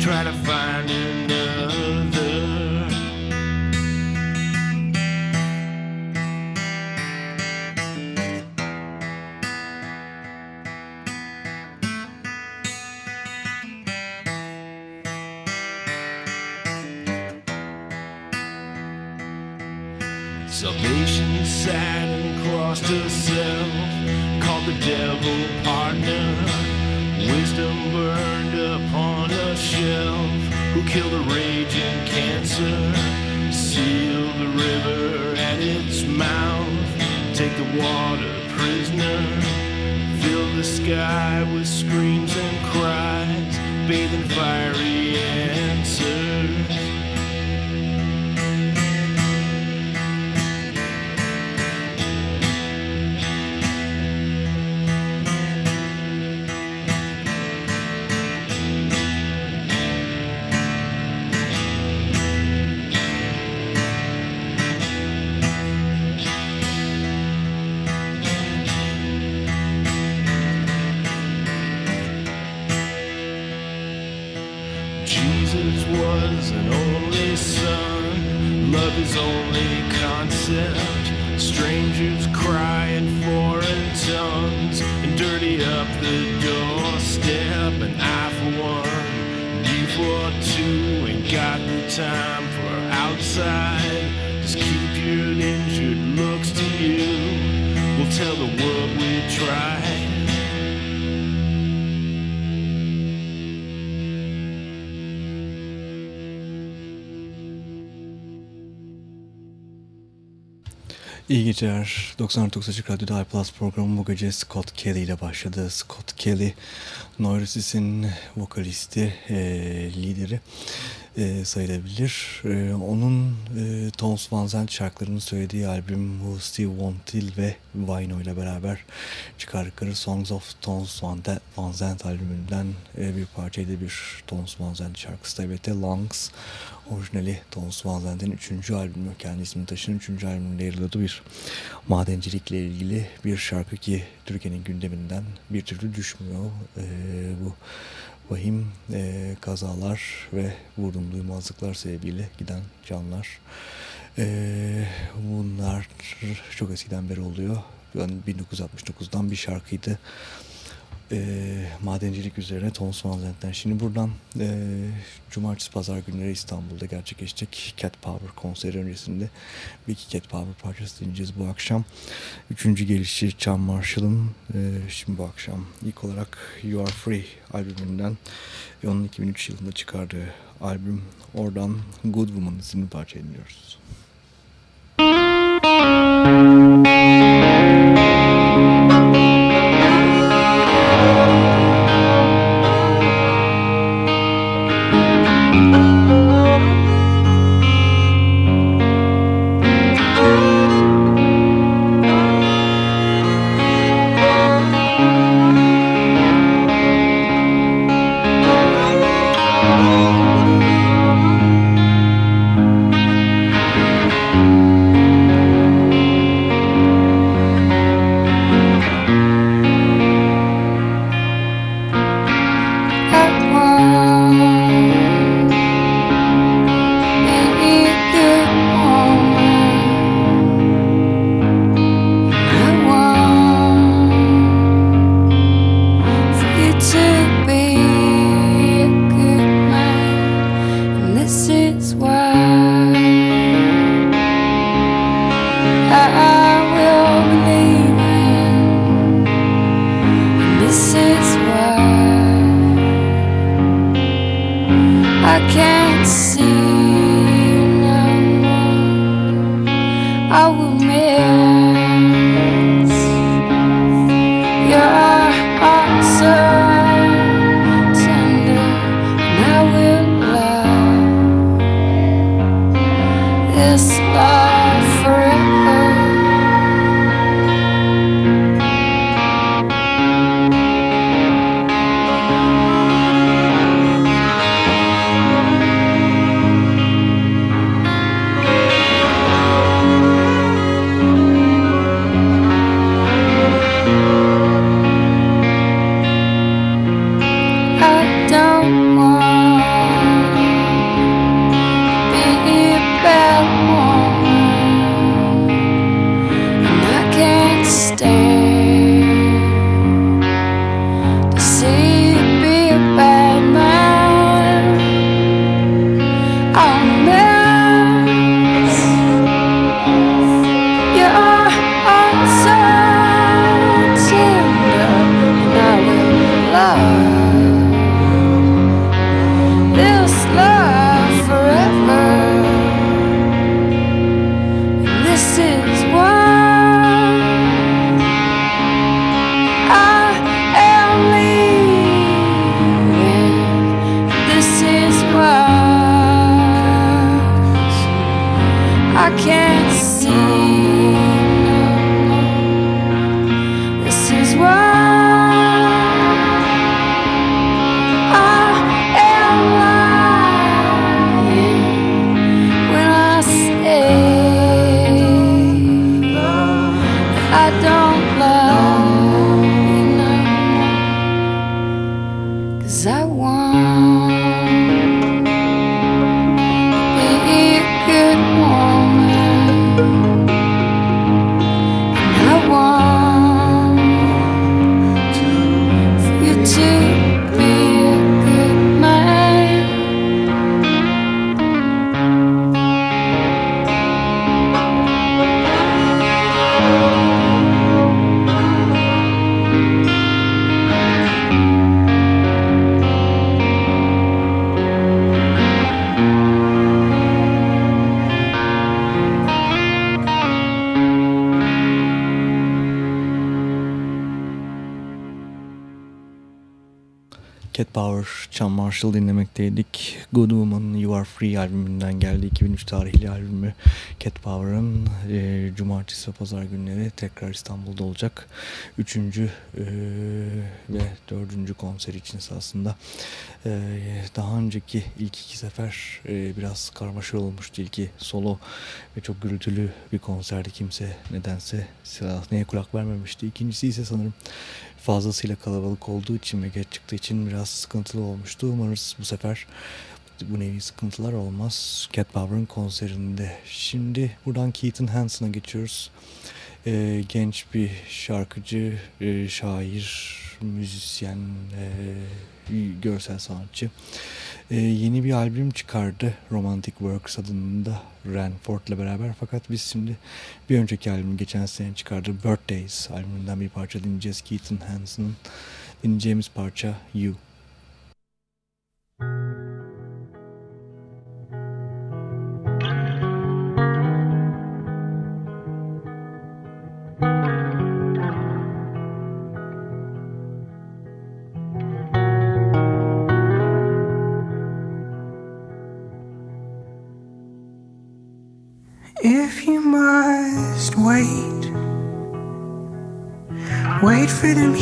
try to find İyi geceler. 99 Açık Radyo'da iPlus programı bu gece Scott Kelly ile başladı. Scott Kelly, Noirosis'in vokalisti, e, lideri e, sayılabilir. E, onun e, Tones Van Zandt şarkılarını söylediği albüm Who Steve Wantil ve Vino ile beraber çıkardıkları Songs of Tones Van Zandt albümünden e, bir parçaydı bir Tones Van Zandt şarkısı da elbette Lungs orijinali Tones Van Zandt'in 3. albümü kendi ismini taşıyan 3. albümünde yer alıyordu bir madencilikle ilgili bir şarkı ki Türkiye'nin gündeminden bir türlü düşmüyor. E, bu vahim e, kazalar ve vurdum duymazlıklar sebebiyle giden canlar. E, bunlar çok eskiden beri oluyor. Yani 1969'dan bir şarkıydı e, madencilik üzerine Tons Van Şimdi buradan e, Cumartesi Pazar günleri İstanbul'da gerçekleşecek Cat Power konseri öncesinde bir iki Cat Power parçası dinleyeceğiz bu akşam. Üçüncü gelişi Chan Marshall'ın e, şimdi bu akşam ilk olarak You Are Free albümünden onun 2003 yılında çıkardığı albüm oradan Good Woman isimli parça dinliyoruz. Müzik Free albümünden geldi. 2003 tarihli albümü Cat Power'ın e, cumartesi ve pazar günleri tekrar İstanbul'da olacak. Üçüncü e, ve dördüncü konser için aslında e, daha önceki ilk iki sefer e, biraz karmaşa olmuştu. İlki solo ve çok gürültülü bir konserdi. Kimse nedense sahneye kulak vermemişti. İkincisi ise sanırım fazlasıyla kalabalık olduğu için ve geç çıktığı için biraz sıkıntılı olmuştu. Umarız bu sefer bu nevi sıkıntılar olmaz. Cat Power'ın konserinde. Şimdi buradan Keaton Hansen'a geçiyoruz. Ee, genç bir şarkıcı, e, şair, müzisyen, e, görsel sanatçı. E, yeni bir albüm çıkardı Romantic Works adında Ranford'la beraber. Fakat biz şimdi bir önceki albüm geçen sene çıkardı Birthdays albümünden bir parça dinleyeceğiz. Keaton Hansen'ın dinleyeceğimiz parça You. for them freedom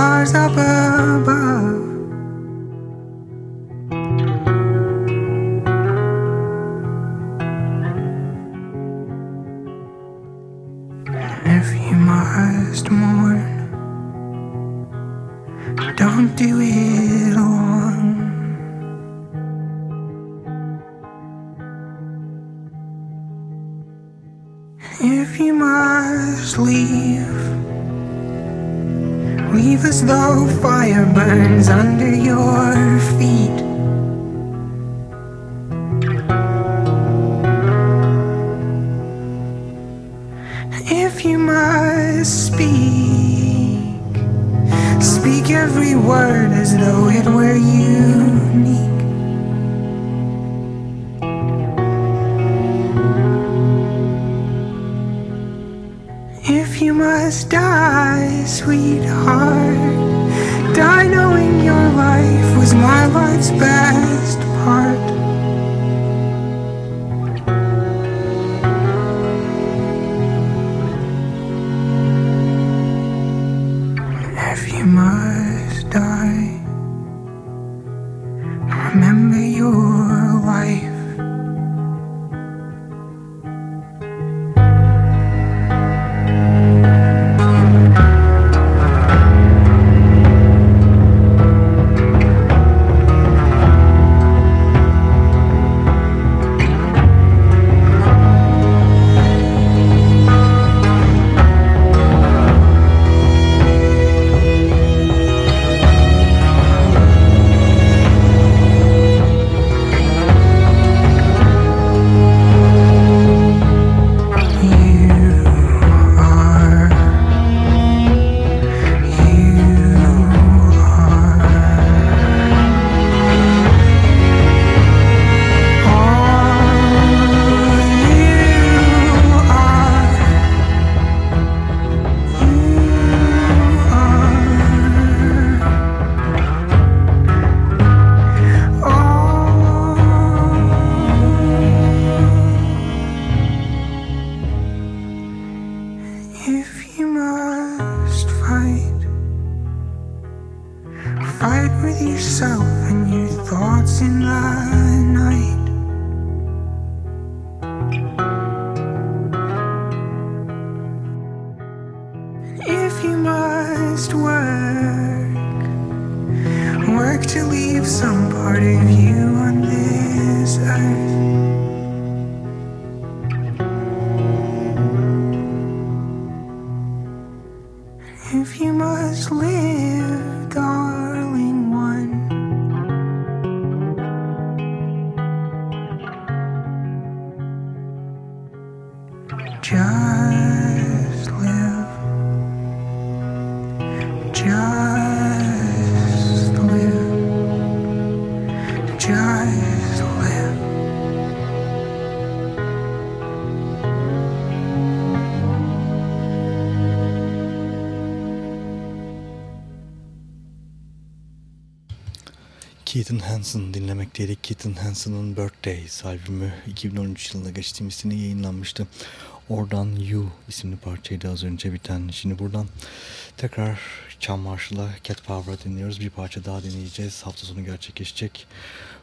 stars up above. Keaton Hansen dinlemekteydik. Keaton Hansen'ın Birthdays albümü 2013 yılında geçtiğimiz sene yayınlanmıştı. Oradan You isimli parçaydı az önce biten. Şimdi buradan tekrar Çam Marshall'a Cat Power'a dinliyoruz. Bir parça daha dinleyeceğiz. Hafta sonu gerçekleşecek.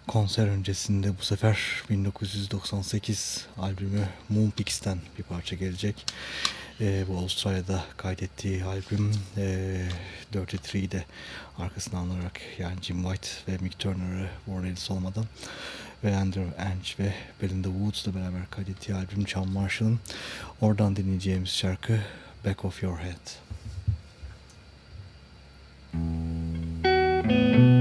Konser öncesinde bu sefer 1998 albümü Moonpix'ten bir parça gelecek. Ee, bu Avustralya'da kaydettiği albüm e, Dirty Three'de arkasını alarak yani Jim White ve Mick Turner'ı Warren Ellis olmadan ve Andrew Ange ve Belinda Woods'la beraber kaydettiği albüm John Marshall'ın oradan dinleyeceğimiz şarkı Back of Your Head. Big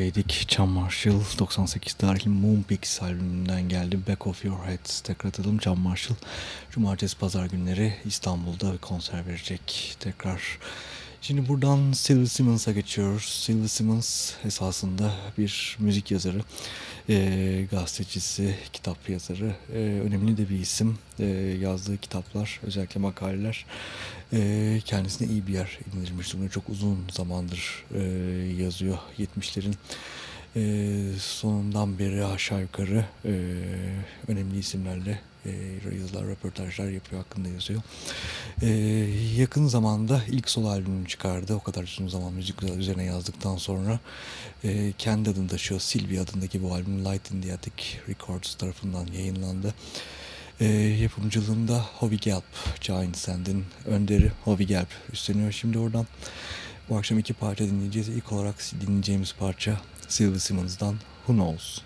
dinlemekteydik. Chan Marshall 98 tarihli Moonpix albümünden geldi. Back of Your Head. Tekrar atalım Chan Marshall. Cumartesi pazar günleri İstanbul'da konser verecek. Tekrar Şimdi buradan Sylvie Simmons'a geçiyoruz. Sylvie Simmons esasında bir müzik yazarı, e, gazetecisi, kitap yazarı. E, önemli de bir isim. E, yazdığı kitaplar, özellikle makaleler e, kendisine iyi bir yer edinilmiş durumda. Çok uzun zamandır e, yazıyor. 70'lerin e, sonundan beri aşağı yukarı e, önemli isimlerle e, yazılar, röportajlar yapıyor, hakkında yazıyor. E, yakın zamanda ilk solo albümünü çıkardı. O kadar uzun zaman müzik üzerine yazdıktan sonra e, kendi adını taşıyor. Sylvie adındaki bu albüm Light in the Attic Records tarafından yayınlandı. E, yapımcılığında Hovi Gelb, Giant Sand'in önderi Hovi Gelb üstleniyor. Şimdi oradan bu akşam iki parça dinleyeceğiz. İlk olarak dinleyeceğimiz parça Sylvie Simmons'dan Who Knows?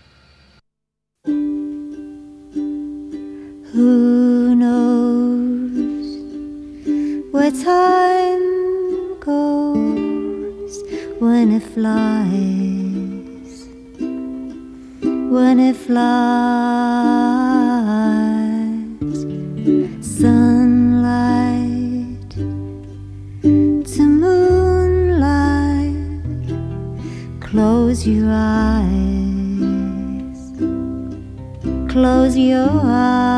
Who knows where time goes when it flies, when it flies, sunlight to moonlight, close your eyes close your eyes.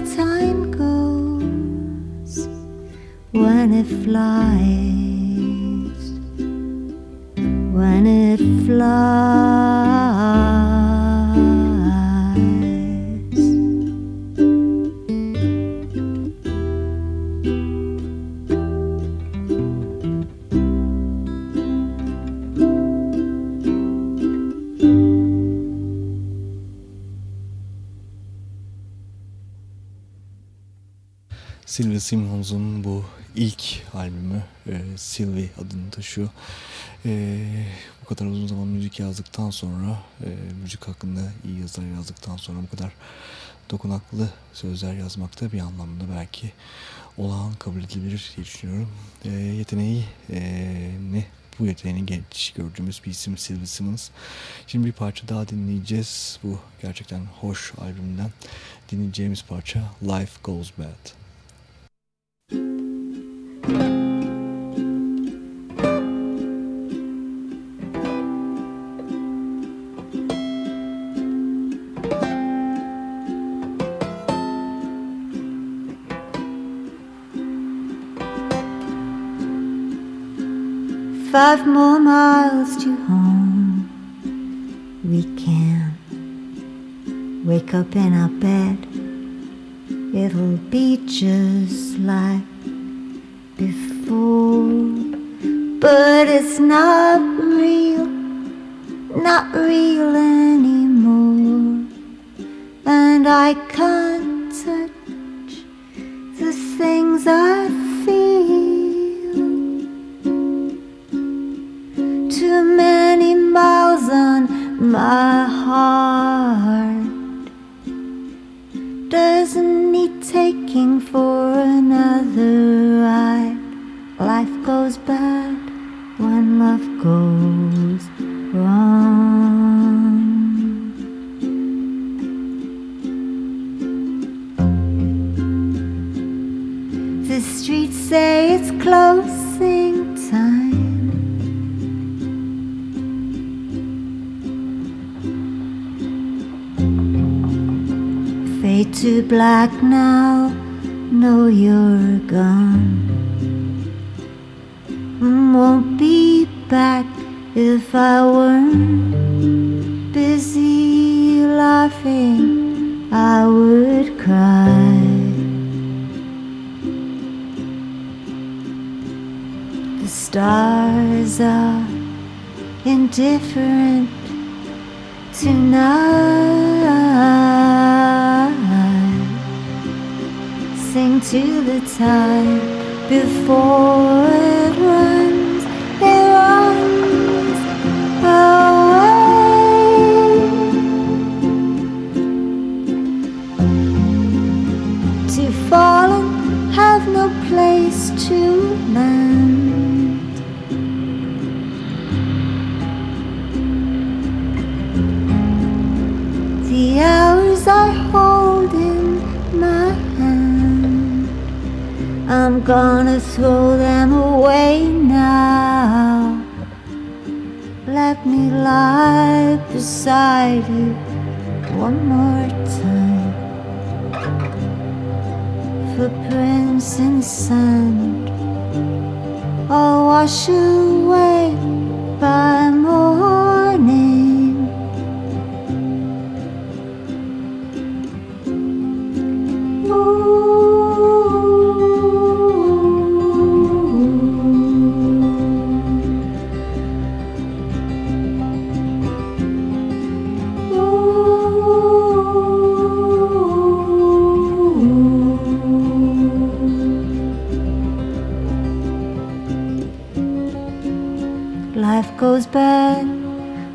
Time goes when it flies, when it flies. Sylvie Simmons'un bu ilk albümü e, Sylvie adını taşıyor. E, bu kadar uzun zaman müzik yazdıktan sonra, e, müzik hakkında iyi yazılar yazdıktan sonra bu kadar dokunaklı sözler yazmakta bir anlamda belki olağan kabul edilebilir diye düşünüyorum. E, yeteneği e, ne? Bu yeteneğini genç gördüğümüz bir isim Sylvie Simmons. Şimdi bir parça daha dinleyeceğiz. Bu gerçekten hoş albümden dinleyeceğimiz parça Life Goes Bad. Five more miles to home. We can wake up in our bed. It'll be just like not real, not real anymore. And I can't touch the things I feel. Too many miles on my heart to black now, Let me lie beside you one more time. Footprints in sand, all wash away by morning. Life goes bad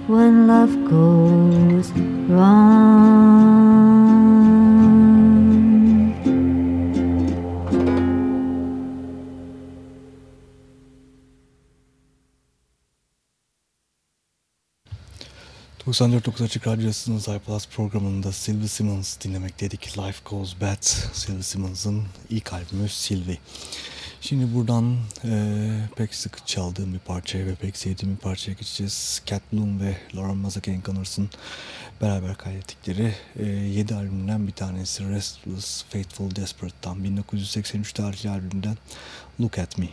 when love goes wrong. 94.9 Açık Radyosu'nun iPlus programında Sylvie Simmons dinlemek dedik. Life Goes Bad, Sylvie Simmons'ın ilk albümü Sylvie. Şimdi buradan e, pek sık çaldığım bir parçaya ve pek sevdiğim bir parçaya geçeceğiz. Cat Bloom ve Lauren Mazzaken Connors'ın beraber kaydettikleri e, 7 albümden bir tanesi Restless, Faithful, Desperate'dan 1983 tarihli albümden Look At Me.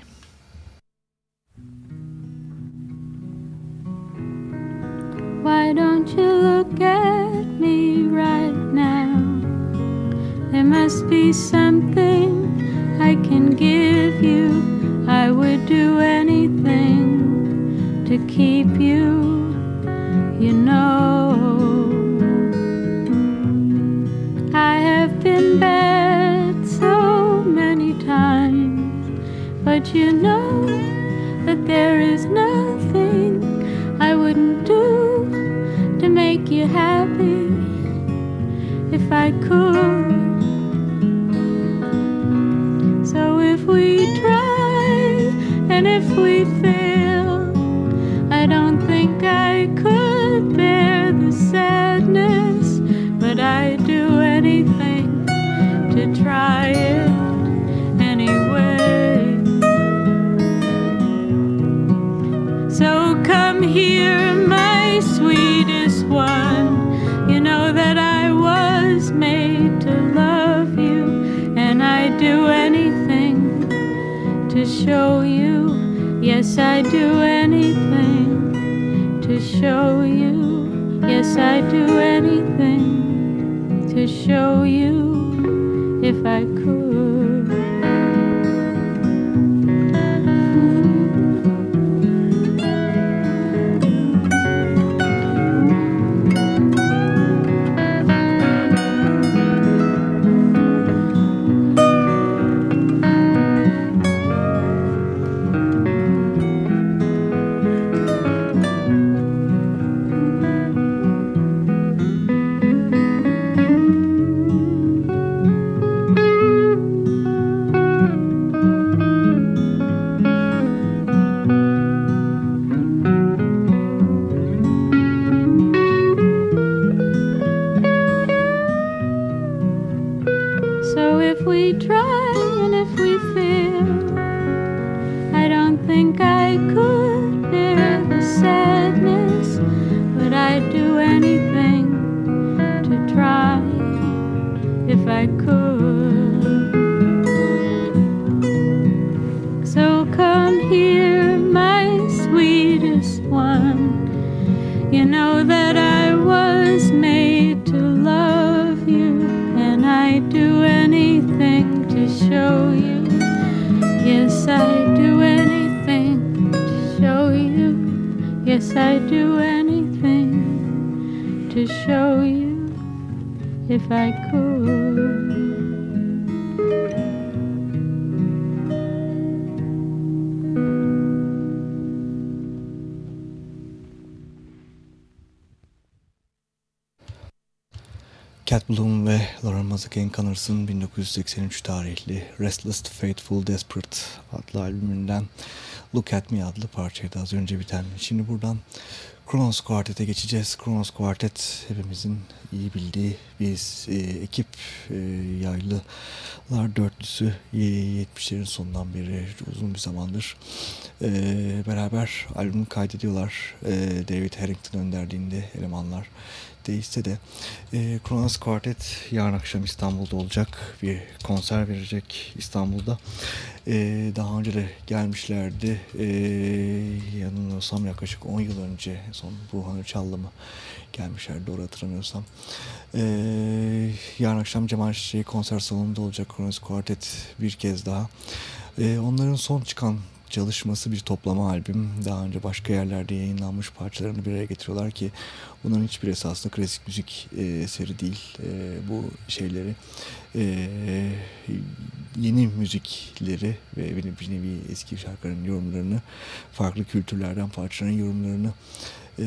Why don't you look at me right now? There must be something I can give you. I would do anything to keep you, you know. I have been bad so many times, but you know that there is nothing I wouldn't do to make you happy if I could. Yes, I do So if we try and if we fail, I don't think I could bear the sadness, but I'd do anything to try if I could. Yes, I do anything to show you if I could. Cat Bloom ve Lauren Mazzaken Connors'ın 1983 tarihli Restless, Faithful, Desperate adlı albümünden Look At Me adlı parçaydı az önce biten. Şimdi buradan Kronos Quartet'e geçeceğiz. Kronos Quartet hepimizin iyi bildiği bir e, ekip e, yaylılar dörtlüsü e, 70'lerin sonundan beri uzun bir zamandır e, beraber albüm kaydediyorlar. E, David Harrington önderliğinde elemanlar değişse de e, Kronos Quartet yarın akşam İstanbul'da olacak. Bir konser verecek İstanbul'da. E, daha önce de gelmişlerdi. E, yanılmıyorsam yaklaşık 10 yıl önce son Burhan Öçal'la mı gelmişler doğru hatırlamıyorsam. E, yarın akşam Cemal Çiçeği konser salonunda olacak Kronos Quartet bir kez daha. E, onların son çıkan çalışması bir toplama albüm. Daha önce başka yerlerde yayınlanmış parçalarını bir araya getiriyorlar ki bunların hiçbir esasında klasik müzik e, eseri değil. E, bu şeyleri e, yeni müzikleri ve bir, nevi eski şarkıların yorumlarını farklı kültürlerden parçaların yorumlarını e,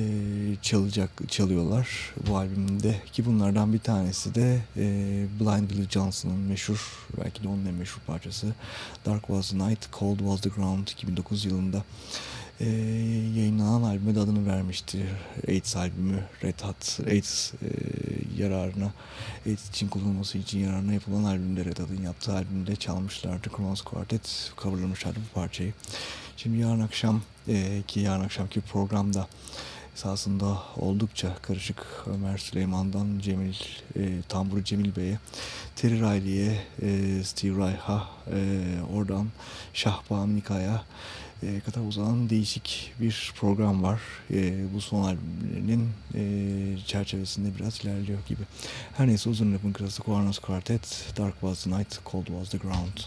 çalacak çalıyorlar bu albümde ki bunlardan bir tanesi de e, Blind Billy Johnson'ın meşhur belki de onun en meşhur parçası Dark Was the Night, Cold Was the Ground 2009 yılında e, yayınlanan albüme de adını vermiştir. AIDS albümü Red Hot AIDS e, yararına AIDS için kullanılması için yararına yapılan albümde Red Hot'ın yaptığı albümde çalmışlardı. Kronos Quartet coverlamışlardı bu parçayı. Şimdi yarın akşam e, ki yarın akşamki programda esasında oldukça karışık Ömer Süleyman'dan Cemil e, Tamburu Cemil Bey'e Terry Riley'e e, Steve Reich'a e, oradan Şahbam Nika'ya e, kadar uzanan değişik bir program var. E, bu son albümlerinin e, çerçevesinde biraz ilerliyor gibi. Her neyse uzun lafın kırası Kornos Quartet, Dark Was the Night, Cold Was the Ground.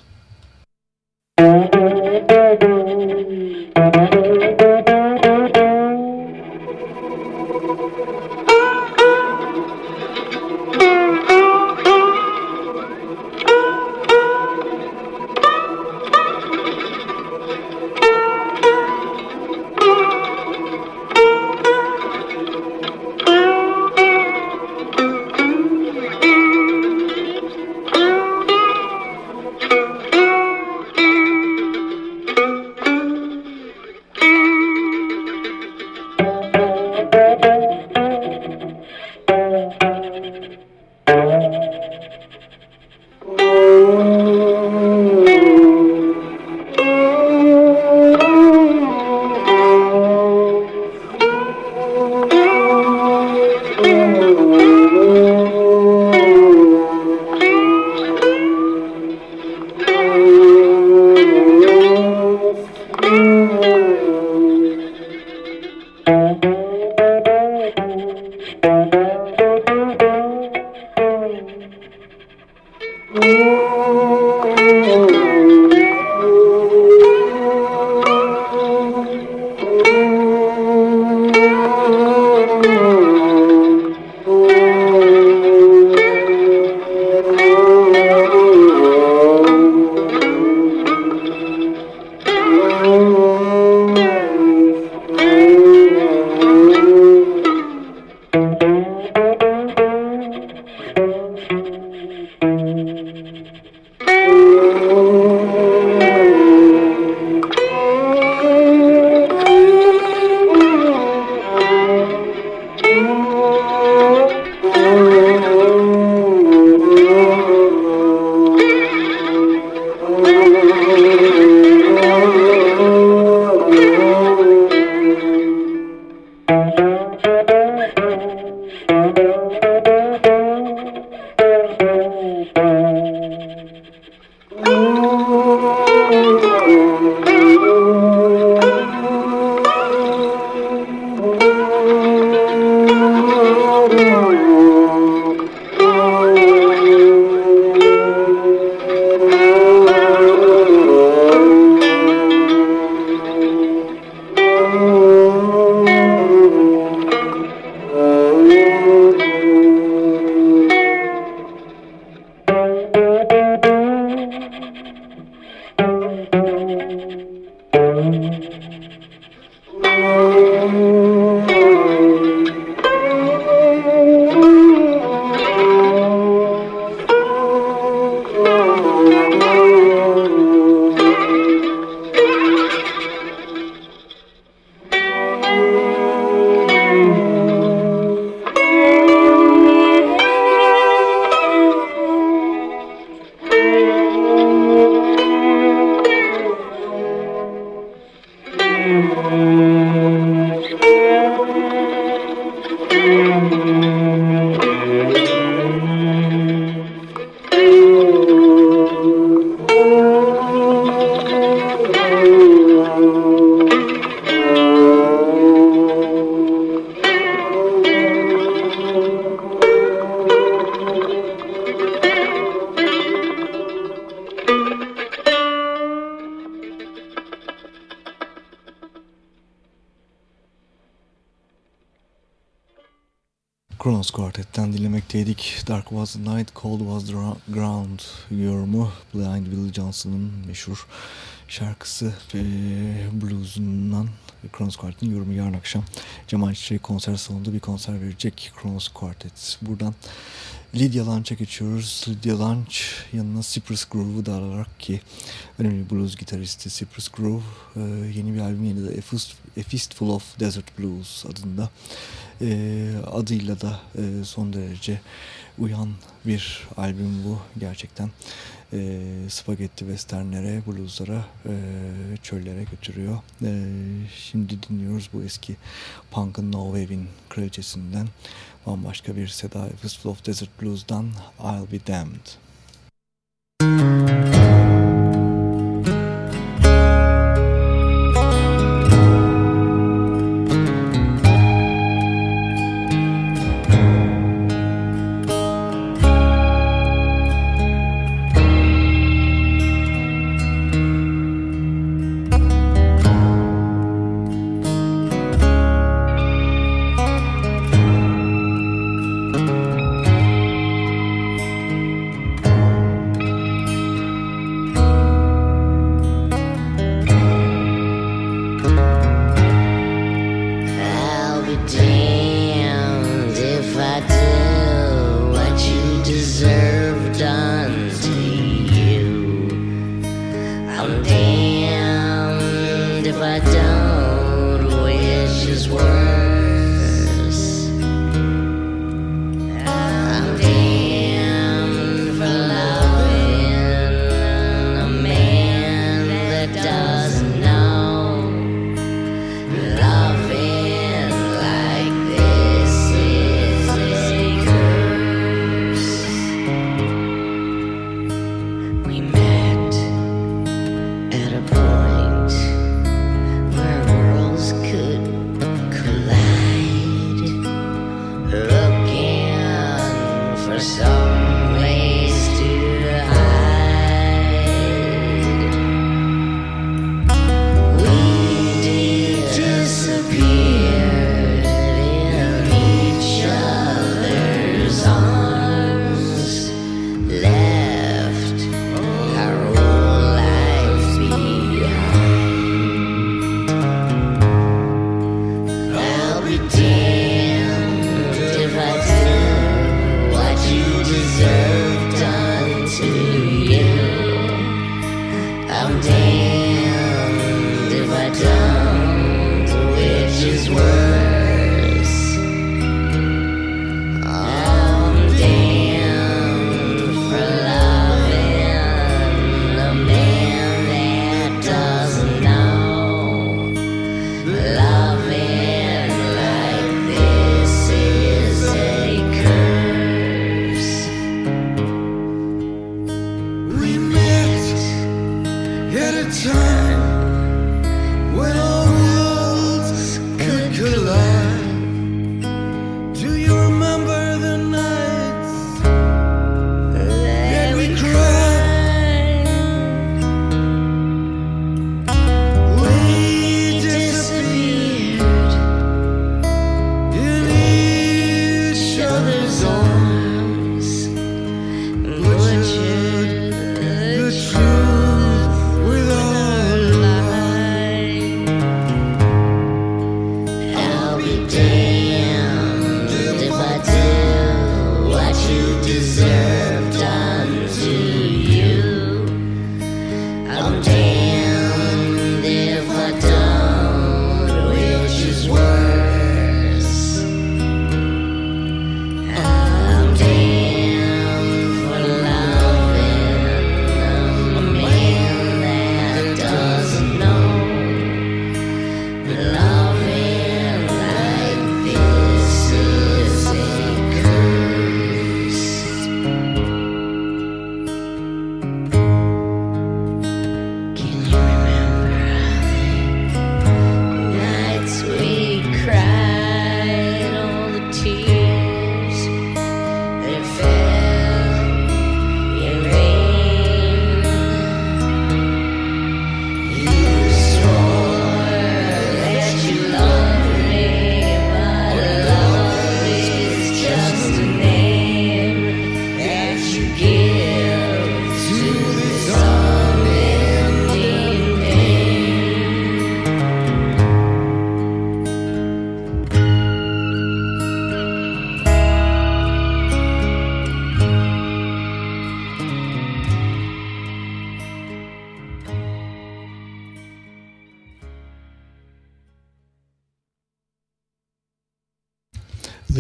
Kronos the Night, Cold Was the Ground yorumu Blind Willie Johnson'ın meşhur şarkısı e, bluesundan Kronos Quartet'in yorumu yarın akşam Cemal Çiçek konser salonunda bir konser verecek Kronos Quartet. Buradan Lydia Lunch'a geçiyoruz. Lydia Lunch yanına Cypress Groove'u da alarak ki önemli blues gitaristi Cypress Groove e, yeni bir albüm yeni de A, Fist, A Fistful of Desert Blues adında e, adıyla da e, son derece uyan bir albüm bu gerçekten e, spagetti westernlere, blueslara, e, çöllere götürüyor. E, şimdi dinliyoruz bu eski punk'ın No Wave'in kraliçesinden bambaşka bir Seda Fistful of Desert Blues'dan I'll Be Damned.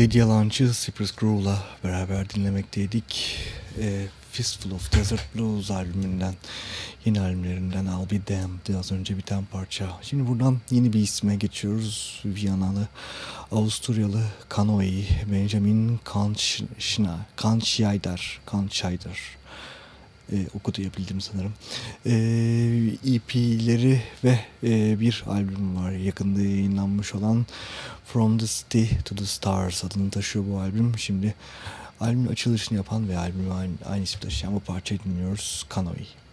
Lydia Lunch'ı Cypress Groove'la beraber dinlemekteydik. E, Fistful of Desert Blues albümünden, yeni albümlerinden I'll Be Damned az önce biten parça. Şimdi buradan yeni bir isme geçiyoruz. Viyanalı, Avusturyalı Kanoe, Benjamin Kanscheider, Kanscheider e, okuyabildim sanırım. E, EP'leri ve e, bir albüm var yakında yayınlanmış olan From the City to the Stars adını taşıyor bu albüm. Şimdi albümün açılışını yapan ve albümü aynı, aynı ismi taşıyan bu parçayı dinliyoruz. Canoe.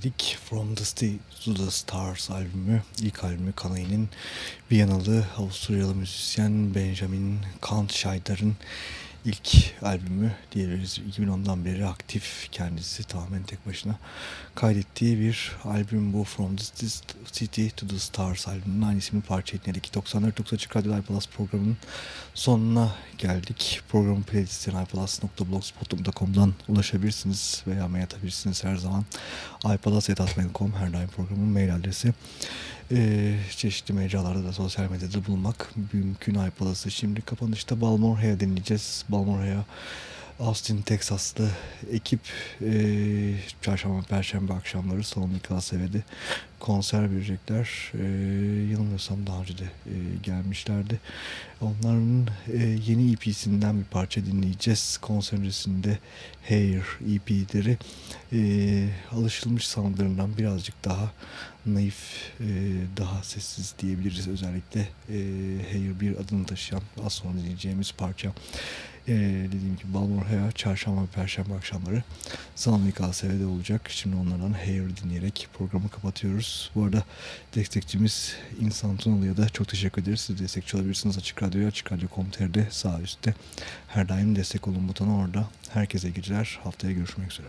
Dinledik. From the Sea to the Stars albümü. İlk albümü Kanay'ın Viyanalı Avusturyalı müzisyen Benjamin Kantscheider'ın ilk albümü diyebiliriz. 2010'dan beri aktif kendisi tamamen tek başına kaydettiği bir albüm bu. From the City to the Stars albümünün aynı isimli parça dinledik. 94.9 Açık Radyo Plus programının sonuna geldik. Programın playlistine iPlus.blogspot.com'dan ulaşabilirsiniz veya mail atabilirsiniz her zaman. iPlus.com her daim programın mail adresi. Ee, çeşitli mecralarda da sosyal medyada bulmak mümkün iPlus'ı. Şimdi kapanışta Balmore Hay'a dinleyeceğiz. Balmore Hay'a Austin, Texaslı ekip e, çarşamba, perşembe akşamları Salon KSV'de konser verecekler. E, yanılmıyorsam daha önce de e, gelmişlerdi. Onların e, yeni EP'sinden bir parça dinleyeceğiz. Konser öncesinde Hair EP'leri e, alışılmış soundlarından birazcık daha naif, e, daha sessiz diyebiliriz. Özellikle e, Hair bir adını taşıyan az sonra dinleyeceğimiz parça. Ee, dediğim gibi Balmor Haya çarşamba ve perşembe akşamları Sanam KSV'de olacak. Şimdi onlardan Hair dinleyerek programı kapatıyoruz. Bu arada destekçimiz İnsan Tunalı'ya da çok teşekkür ederiz. Siz destekçi olabilirsiniz Açık Radyo'ya, Açık Radyo.com.tr'de sağ üstte. Her daim destek olun butonu orada. Herkese geceler. Haftaya görüşmek üzere.